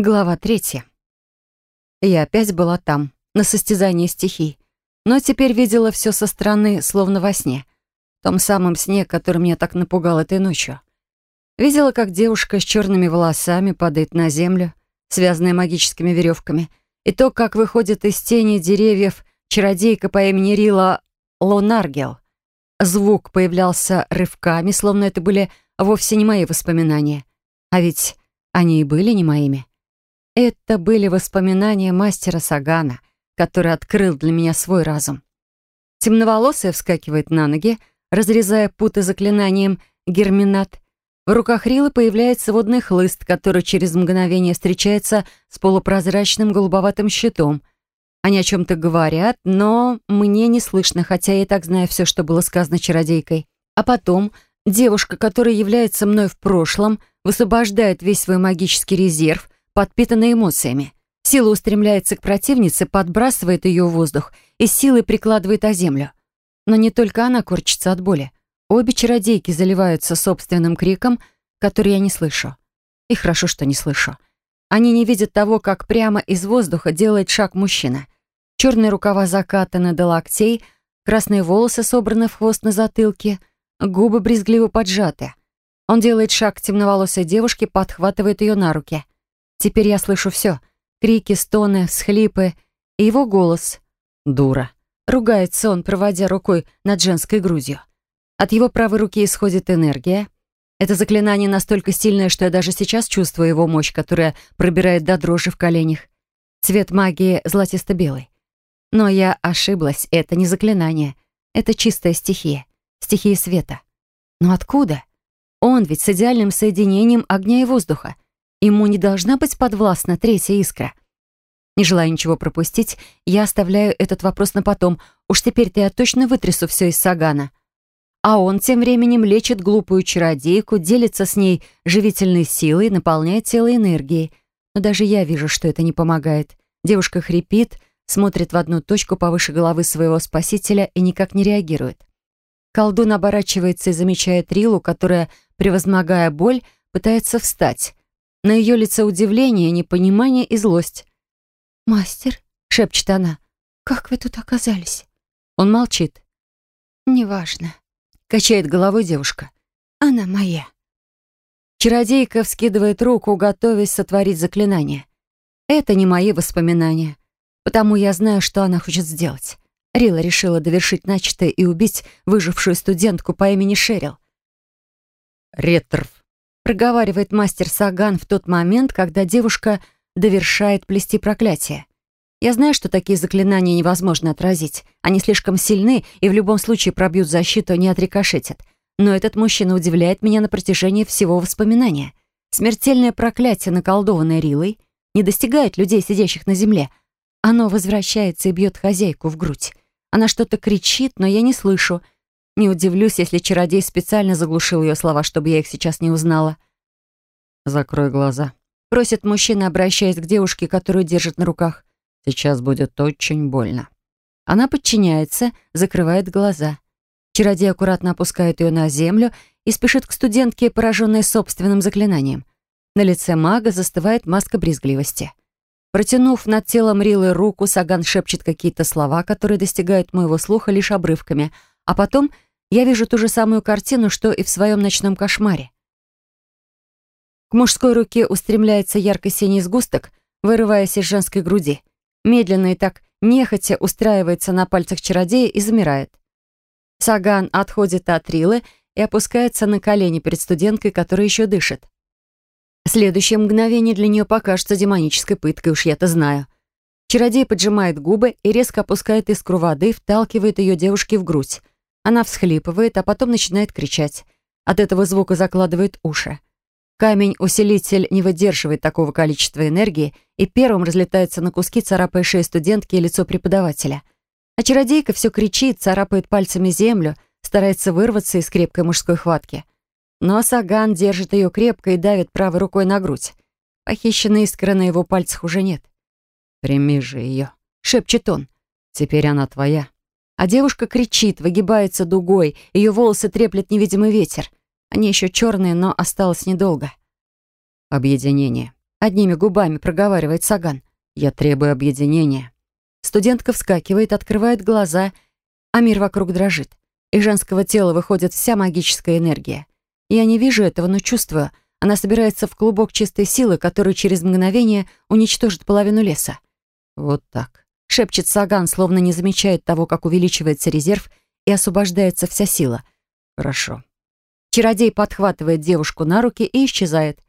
Глава третья. Я опять была там, на состязании стихий, но теперь видела все со стороны, словно во сне. В том самом сне, который меня так напугал этой ночью. Видела, как девушка с черными волосами падает на землю, связанная магическими веревками, и то, как выходит из тени деревьев чародейка по имени Рила Лонаргел. Звук появлялся рывками, словно это были вовсе не мои воспоминания. А ведь они и были не моими. Это были воспоминания мастера Сагана, который открыл для меня свой разум. Темноволосая вскакивает на ноги, разрезая путы заклинанием «Герминат». В руках Рилы появляется водный хлыст, который через мгновение встречается с полупрозрачным голубоватым щитом. Они о чем-то говорят, но мне не слышно, хотя я и так знаю все, что было сказано чародейкой. А потом девушка, которая является мной в прошлом, высвобождает весь свой магический резерв — подпитанной эмоциями. Сила устремляется к противнице, подбрасывает ее в воздух и силой прикладывает о землю. Но не только она корчится от боли. Обе чародейки заливаются собственным криком, который я не слышу. И хорошо, что не слышу. Они не видят того, как прямо из воздуха делает шаг мужчина. Черные рукава закатаны до локтей, красные волосы собраны в хвост на затылке, губы брезгливо поджаты. Он делает шаг к темноволосой девушке, подхватывает ее на руки — Теперь я слышу все. Крики, стоны, всхлипы и его голос. «Дура!» Ругается он, проводя рукой над женской грудью. От его правой руки исходит энергия. Это заклинание настолько сильное, что я даже сейчас чувствую его мощь, которая пробирает до дрожи в коленях. Цвет магии золотисто-белый. Но я ошиблась, это не заклинание. Это чистая стихия. Стихия света. Но откуда? Он ведь с идеальным соединением огня и воздуха — Ему не должна быть подвластна третья искра. Не желая ничего пропустить, я оставляю этот вопрос на потом. Уж теперь-то я точно вытрясу все из Сагана. А он тем временем лечит глупую чародейку, делится с ней живительной силой, наполняет тело энергией. Но даже я вижу, что это не помогает. Девушка хрипит, смотрит в одну точку повыше головы своего спасителя и никак не реагирует. Колдун оборачивается и замечает Рилу, которая, превозмогая боль, пытается встать. На ее лице удивление, непонимание и злость. «Мастер», — шепчет она, — «как вы тут оказались?» Он молчит. «Неважно», — качает головой девушка. «Она моя». Чародейка вскидывает руку, готовясь сотворить заклинание. Это не мои воспоминания, потому я знаю, что она хочет сделать. Рила решила довершить начатое и убить выжившую студентку по имени Шерил. «Ретрв», проговаривает мастер Саган в тот момент, когда девушка довершает плести проклятие. Я знаю, что такие заклинания невозможно отразить. Они слишком сильны и в любом случае пробьют защиту, не отрикошетят. Но этот мужчина удивляет меня на протяжении всего воспоминания. Смертельное проклятие, наколдованное Рилой, не достигает людей, сидящих на земле. Оно возвращается и бьет хозяйку в грудь. Она что-то кричит, но я не слышу — не удивлюсь, если чародей специально заглушил ее слова, чтобы я их сейчас не узнала. «Закрой глаза», — просит мужчина, обращаясь к девушке, которую держит на руках. «Сейчас будет очень больно». Она подчиняется, закрывает глаза. Чародей аккуратно опускает ее на землю и спешит к студентке, пораженной собственным заклинанием. На лице мага застывает маска брезгливости. Протянув над телом Рилы руку, Саган шепчет какие-то слова, которые достигают моего слуха лишь обрывками, а потом я вижу ту же самую картину, что и в своем ночном кошмаре. К мужской руке устремляется ярко-синий сгусток, вырываясь из женской груди. Медленно и так нехотя устраивается на пальцах чародея и замирает. Саган отходит от Рилы и опускается на колени перед студенткой, которая еще дышит. Следующее мгновение для нее покажется демонической пыткой, уж я-то знаю. Чародей поджимает губы и резко опускает искру воды, вталкивает ее девушке в грудь. Она всхлипывает, а потом начинает кричать. От этого звука закладывает уши. Камень-усилитель не выдерживает такого количества энергии и первым разлетается на куски, царапая шею студентки и лицо преподавателя. А чародейка все кричит, царапает пальцами землю, старается вырваться из крепкой мужской хватки. Но Саган держит ее крепко и давит правой рукой на грудь. Похищенной искры на его пальцах уже нет. «Прими же ее», — шепчет он. «Теперь она твоя». А девушка кричит, выгибается дугой, ее волосы треплет невидимый ветер. Они еще черные, но осталось недолго. Объединение. Одними губами проговаривает Саган. «Я требую объединения». Студентка вскакивает, открывает глаза, а мир вокруг дрожит. Из женского тела выходит вся магическая энергия. Я не вижу этого, но чувствую. Она собирается в клубок чистой силы, который через мгновение уничтожит половину леса. «Вот так», — шепчет Саган, словно не замечает того, как увеличивается резерв и освобождается вся сила. «Хорошо». Чародей подхватывает девушку на руки и исчезает.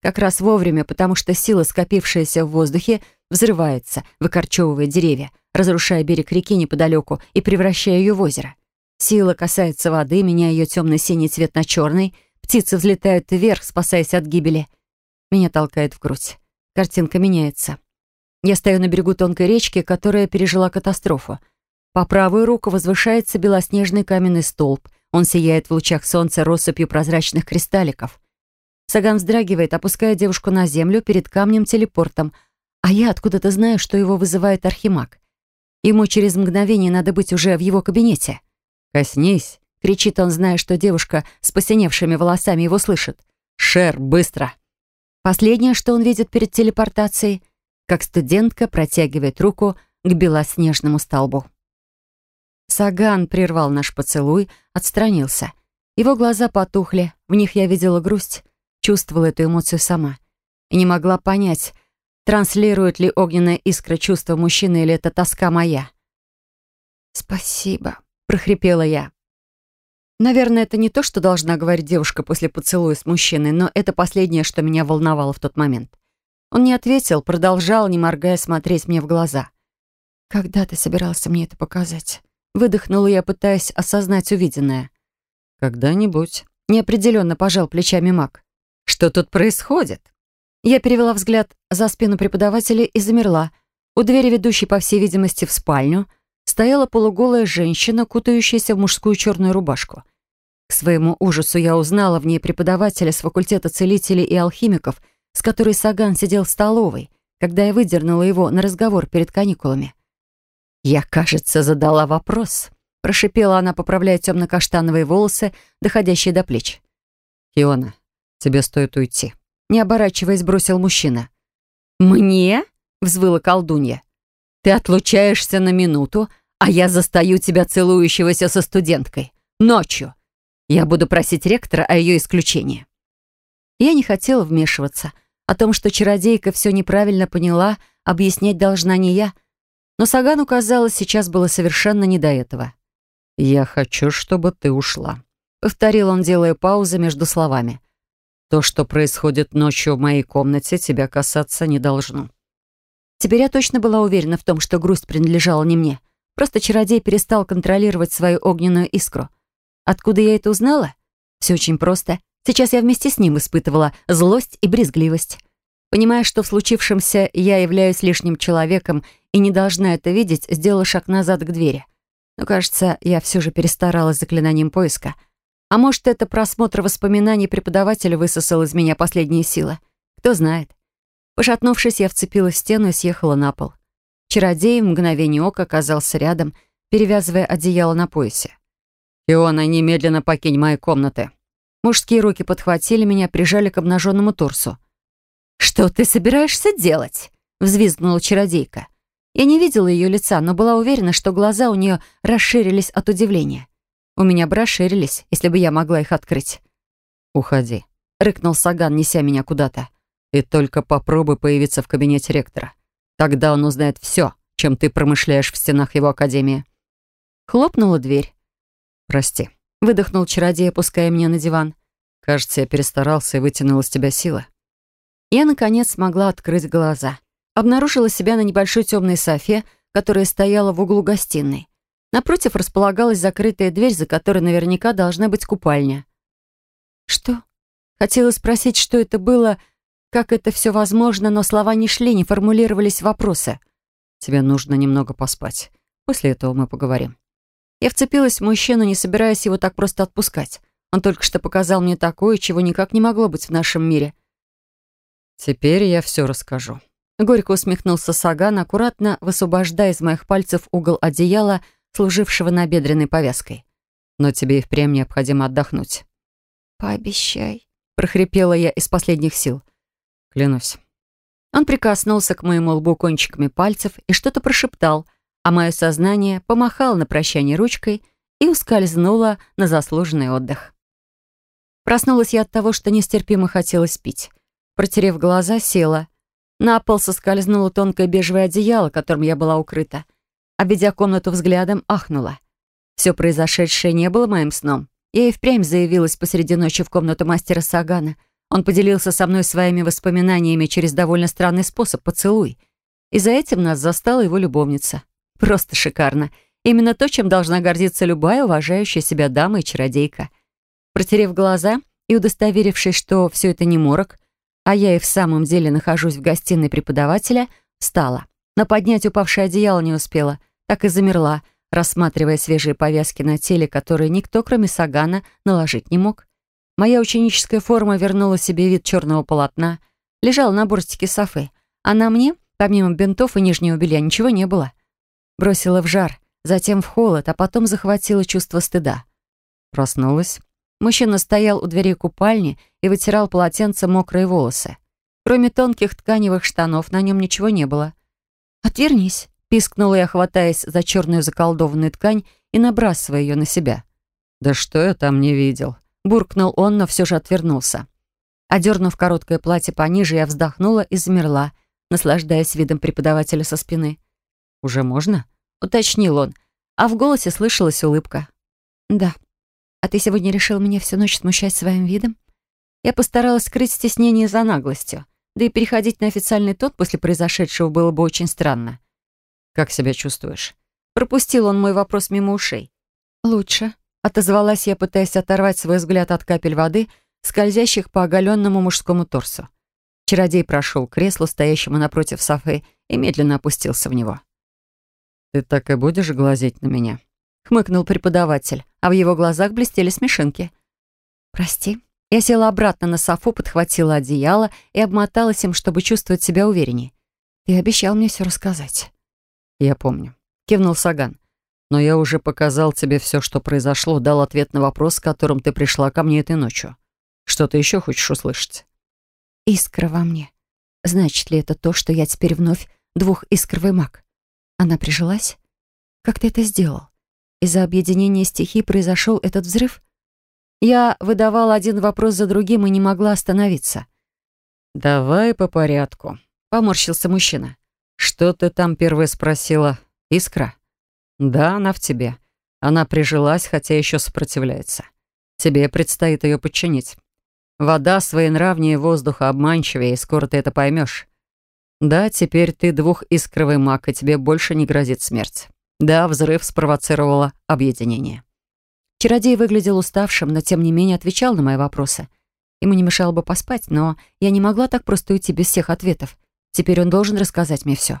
Как раз вовремя, потому что сила, скопившаяся в воздухе, взрывается, выкорчевывая деревья, разрушая берег реки неподалеку и превращая ее в озеро. Сила касается воды, меняя ее темно-синий цвет на черный. Птицы взлетают вверх, спасаясь от гибели. Меня толкает в грудь. Картинка меняется. Я стою на берегу тонкой речки, которая пережила катастрофу. По правую руку возвышается белоснежный каменный столб. Он сияет в лучах солнца россыпью прозрачных кристалликов. Саган вздрагивает, опуская девушку на землю перед камнем-телепортом, а я откуда-то знаю, что его вызывает архимаг. Ему через мгновение надо быть уже в его кабинете. «Коснись!» — кричит он, зная, что девушка с посиневшими волосами его слышит. «Шер, быстро!» Последнее, что он видит перед телепортацией, как студентка протягивает руку к белоснежному столбу. Саган прервал наш поцелуй, отстранился. Его глаза потухли, в них я видела грусть, чувствовала эту эмоцию сама. И не могла понять, транслирует ли огненная искра чувства мужчины или это тоска моя. «Спасибо», прохрипела я. Наверное, это не то, что должна говорить девушка после поцелуя с мужчиной, но это последнее, что меня волновало в тот момент. Он не ответил, продолжал, не моргая, смотреть мне в глаза. «Когда ты собирался мне это показать?» Выдохнула я, пытаясь осознать увиденное. «Когда-нибудь». Неопределенно пожал плечами маг. «Что тут происходит?» Я перевела взгляд за спину преподавателя и замерла. У двери, ведущей, по всей видимости, в спальню, стояла полуголая женщина, кутающаяся в мужскую черную рубашку. К своему ужасу я узнала в ней преподавателя с факультета целителей и алхимиков, с которой Саган сидел в столовой, когда я выдернула его на разговор перед каникулами. «Я, кажется, задала вопрос», — прошипела она, поправляя темно-каштановые волосы, доходящие до плеч. «Фиона, тебе стоит уйти», — не оборачиваясь, бросил мужчина. «Мне?» — взвыла колдунья. «Ты отлучаешься на минуту, а я застаю тебя целующегося со студенткой. Ночью. Я буду просить ректора о ее исключении». Я не хотела вмешиваться. О том, что чародейка все неправильно поняла, объяснять должна не я. Но Сагану, казалось, сейчас было совершенно не до этого. «Я хочу, чтобы ты ушла», — повторил он, делая паузу между словами. «То, что происходит ночью в моей комнате, тебя касаться не должно». Теперь я точно была уверена в том, что грусть принадлежала не мне. Просто чародей перестал контролировать свою огненную искру. Откуда я это узнала? Все очень просто. Сейчас я вместе с ним испытывала злость и брезгливость. Понимая, что в случившемся я являюсь лишним человеком и не должна это видеть, сделала шаг назад к двери. Но, кажется, я все же перестаралась заклинанием поиска. А может, это просмотр воспоминаний преподавателя высосал из меня последние силы. Кто знает. Пошатнувшись, я вцепилась в стену и съехала на пол. Чародей в мгновение ока оказался рядом, перевязывая одеяло на поясе. «Иона, немедленно покинь мои комнаты». Мужские руки подхватили меня, прижали к обнаженному торсу. «Что ты собираешься делать?» — взвизгнула чародейка. Я не видела ее лица, но была уверена, что глаза у нее расширились от удивления. У меня бы расширились, если бы я могла их открыть. «Уходи», — рыкнул Саган, неся меня куда-то. «И только попробуй появиться в кабинете ректора. Тогда он узнает все, чем ты промышляешь в стенах его академии». Хлопнула дверь. «Прости», — выдохнул чародей, опуская меня на диван. «Кажется, я перестарался и вытянул из тебя силы». Я, наконец, смогла открыть глаза. Обнаружила себя на небольшой темной софе, которая стояла в углу гостиной. Напротив располагалась закрытая дверь, за которой наверняка должна быть купальня. «Что?» Хотела спросить, что это было, как это все возможно, но слова не шли, не формулировались вопросы. «Тебе нужно немного поспать. После этого мы поговорим». Я вцепилась в мужчину, не собираясь его так просто отпускать. Он только что показал мне такое, чего никак не могло быть в нашем мире. «Теперь я все расскажу». Горько усмехнулся Саган, аккуратно высвобождая из моих пальцев угол одеяла, служившего набедренной повязкой. «Но тебе и впрямь необходимо отдохнуть». «Пообещай», — прохрипела я из последних сил. Клянусь. Он прикоснулся к моему лбу кончиками пальцев и что-то прошептал, а мое сознание помахало на прощание ручкой и ускользнуло на заслуженный отдых. Проснулась я от того, что нестерпимо хотелось пить. Протерев глаза, села. На пол соскользнуло тонкое бежевое одеяло, которым я была укрыта. Обведя комнату взглядом, ахнула. Все произошедшее не было моим сном. Я и впрямь заявилась посреди ночи в комнату мастера Сагана. Он поделился со мной своими воспоминаниями через довольно странный способ — поцелуй. И за этим нас застала его любовница. Просто шикарно. Именно то, чем должна гордиться любая уважающая себя дама и чародейка. Протерев глаза и удостоверившись, что все это не морок, а я и в самом деле нахожусь в гостиной преподавателя, встала. Но поднять упавшее одеяло не успела, так и замерла, рассматривая свежие повязки на теле, которые никто, кроме Сагана, наложить не мог. Моя ученическая форма вернула себе вид черного полотна, лежала на борстике софы, а на мне, помимо бинтов и нижнего белья, ничего не было. Бросила в жар, затем в холод, а потом захватила чувство стыда. Проснулась. Мужчина стоял у дверей купальни и вытирал полотенцем мокрые волосы. Кроме тонких тканевых штанов на нем ничего не было. «Отвернись», — пискнула я, хватаясь за черную заколдованную ткань и набрасывая ее на себя. «Да что я там не видел?» — буркнул он, но все же отвернулся. Одернув короткое платье пониже, я вздохнула и замерла, наслаждаясь видом преподавателя со спины. «Уже можно?» — уточнил он, а в голосе слышалась улыбка. «Да. А ты сегодня решил меня всю ночь смущать своим видом?» Я постаралась скрыть стеснение за наглостью, да и переходить на официальный тон после произошедшего было бы очень странно. «Как себя чувствуешь?» Пропустил он мой вопрос мимо ушей. «Лучше», — отозвалась я, пытаясь оторвать свой взгляд от капель воды, скользящих по оголенному мужскому торсу. Чародей прошел к креслу, стоящему напротив Софы, и медленно опустился в него. «Ты так и будешь глазеть на меня?» — хмыкнул преподаватель, а в его глазах блестели смешинки. «Прости». Я села обратно на софу, подхватила одеяло и обмоталась им, чтобы чувствовать себя увереннее. «Ты обещал мне все рассказать». «Я помню», — кивнул Саган. «Но я уже показал тебе все, что произошло, дал ответ на вопрос, с которым ты пришла ко мне этой ночью. Что ты еще хочешь услышать?» «Искра во мне. Значит ли это то, что я теперь вновь двухискровый маг?» Она прижилась? Как ты это сделал? Из-за объединения стихий произошел этот взрыв? Я выдавала один вопрос за другим и не могла остановиться. «Давай по порядку», — поморщился мужчина. «Что ты там первая спросила? Искра?» «Да, она в тебе. Она прижилась, хотя еще сопротивляется. Тебе предстоит ее подчинить. Вода своенравнее воздуха обманчивее, и скоро ты это поймешь. Да, теперь ты двухискровый маг, и тебе больше не грозит смерть. Да, взрыв спровоцировало объединение. Чародей выглядел уставшим, но тем не менее отвечал на мои вопросы. Ему не мешало бы поспать, но я не могла так просто уйти без всех ответов. Теперь он должен рассказать мне все.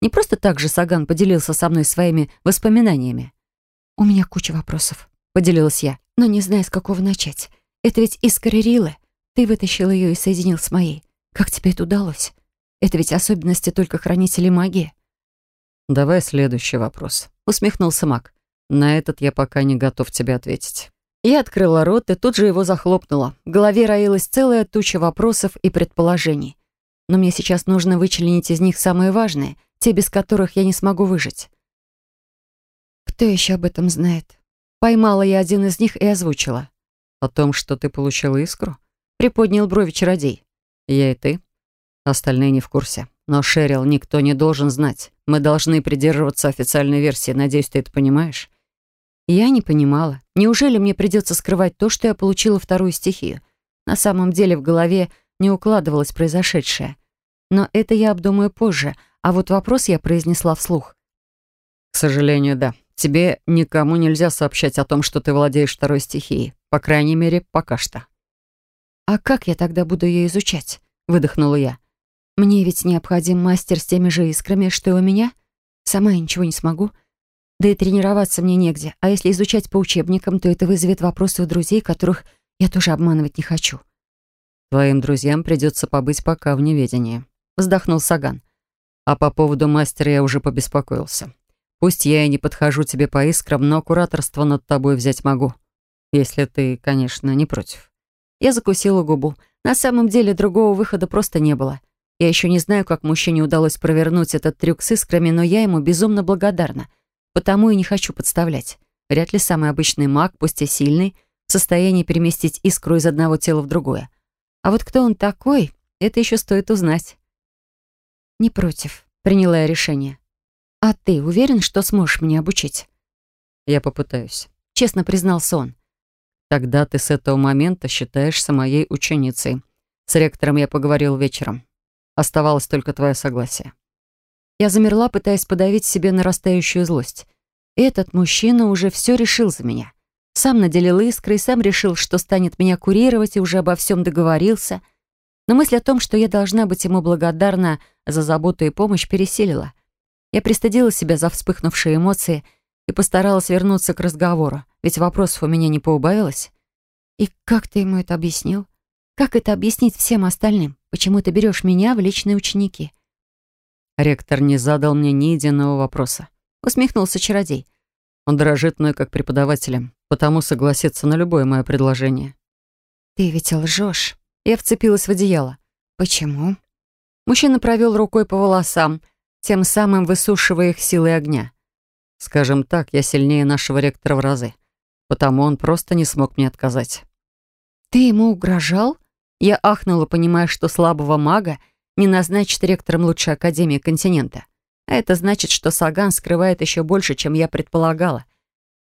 Не просто так же Саган поделился со мной своими воспоминаниями. «У меня куча вопросов», — поделилась я, но не знаю, с какого начать. Это ведь искра Рилы. Ты вытащил ее и соединил с моей. Как тебе это удалось? Это ведь особенности только хранителей магии. «Давай следующий вопрос», — усмехнулся маг. «На этот я пока не готов тебе ответить». Я открыла рот и тут же его захлопнула. В голове роилась целая туча вопросов и предположений. Но мне сейчас нужно вычленить из них самые важные, те, без которых я не смогу выжить. Кто еще об этом знает? Поймала я один из них и озвучила. «О том, что ты получила искру?» Приподнял брови чародей. «Я и ты?» Остальные не в курсе. Но, Шерил, никто не должен знать. Мы должны придерживаться официальной версии. Надеюсь, ты это понимаешь?» Я не понимала. Неужели мне придется скрывать то, что я получила вторую стихию? На самом деле в голове не укладывалось произошедшее. Но это я обдумаю позже, а вот вопрос я произнесла вслух. «К сожалению, да. Тебе никому нельзя сообщать о том, что ты владеешь второй стихией. По крайней мере, пока что». «А как я тогда буду ее изучать?» — выдохнула я. Мне ведь необходим мастер с теми же искрами, что и у меня. Сама я ничего не смогу. Да и тренироваться мне негде. А если изучать по учебникам, то это вызовет вопросы у друзей, которых я тоже обманывать не хочу. Твоим друзьям придется побыть пока в неведении. Вздохнул Саган. А по поводу мастера я уже побеспокоился. Пусть я и не подхожу тебе по искрам, но кураторство над тобой взять могу. Если ты, конечно, не против. Я закусила губу. На самом деле другого выхода просто не было. Я еще не знаю, как мужчине удалось провернуть этот трюк с искрами, но я ему безумно благодарна. Потому и не хочу подставлять. Вряд ли самый обычный маг, пусть и сильный, в состоянии переместить искру из одного тела в другое. А вот кто он такой, это еще стоит узнать. «Не против», — приняла я решение. «А ты уверен, что сможешь меня обучить?» «Я попытаюсь», — честно признался он. «Тогда ты с этого момента считаешься моей ученицей. С ректором я поговорил вечером. Оставалось только твое согласие». Я замерла, пытаясь подавить себе нарастающую злость. Этот мужчина уже все решил за меня. Сам наделил искры и сам решил, что станет меня курировать, и уже обо всем договорился. Но мысль о том, что я должна быть ему благодарна за заботу и помощь, пересилила. Я пристыдила себя за вспыхнувшие эмоции и постаралась вернуться к разговору, ведь вопросов у меня не поубавилось. «И как ты ему это объяснил? Как это объяснить всем остальным? Почему ты берешь меня в личные ученики?» Ректор не задал мне ни единого вопроса. Усмехнулся чародей. Он дорожит мной как преподавателем, потому согласится на любое мое предложение. «Ты ведь лжешь. Я вцепилась в одеяло. «Почему?» Мужчина провел рукой по волосам, тем самым высушивая их силой огня. «Скажем так, я сильнее нашего ректора в разы, потому он просто не смог мне отказать». «Ты ему угрожал?» Я ахнула, понимая, что слабого мага не назначит ректором лучшей академии континента. А это значит, что Саган скрывает еще больше, чем я предполагала.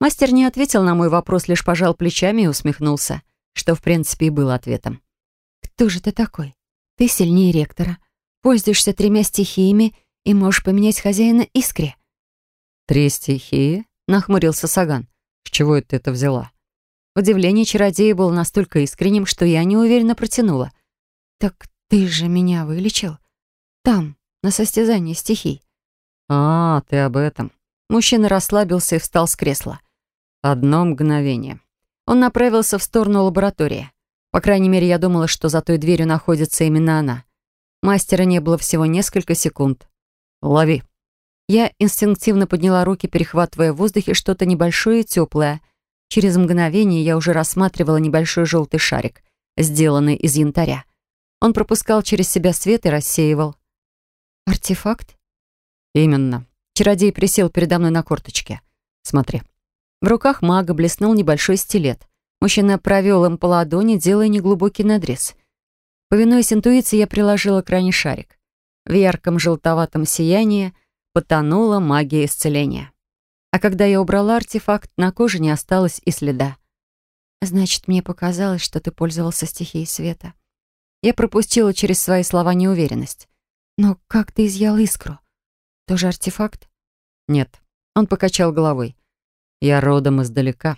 Мастер не ответил на мой вопрос, лишь пожал плечами и усмехнулся, что, в принципе, и было ответом. «Кто же ты такой? Ты сильнее ректора, пользуешься тремя стихиями и можешь поменять хозяина искре». «Три стихии?» — нахмурился Саган. «С чего это ты это взяла?» Удивление чародея было настолько искренним, что я неуверенно протянула. «Так ты же меня вылечил? Там, на состязании стихий». «А, ты об этом». Мужчина расслабился и встал с кресла. «Одно мгновение». Он направился в сторону лаборатории. По крайней мере, я думала, что за той дверью находится именно она. Мастера не было всего несколько секунд. «Лови». Я инстинктивно подняла руки, перехватывая в воздухе что-то небольшое и теплое — Через мгновение я уже рассматривала небольшой желтый шарик, сделанный из янтаря. Он пропускал через себя свет и рассеивал. «Артефакт?» «Именно». Чародей присел передо мной на корточке. «Смотри». В руках мага блеснул небольшой стилет. Мужчина провел им по ладони, делая неглубокий надрез. Повинуясь интуиции, я приложила к ране шарик. В ярком желтоватом сиянии потонула магия исцеления. А когда я убрала артефакт, на коже не осталось и следа. «Значит, мне показалось, что ты пользовался стихией света». Я пропустила через свои слова неуверенность. «Но как ты изъял искру? Тоже артефакт?» «Нет». Он покачал головой. «Я родом издалека.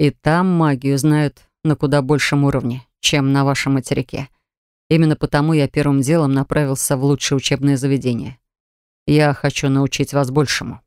И там магию знают на куда большем уровне, чем на вашем материке. Именно потому я первым делом направился в лучшее учебное заведение. Я хочу научить вас большему».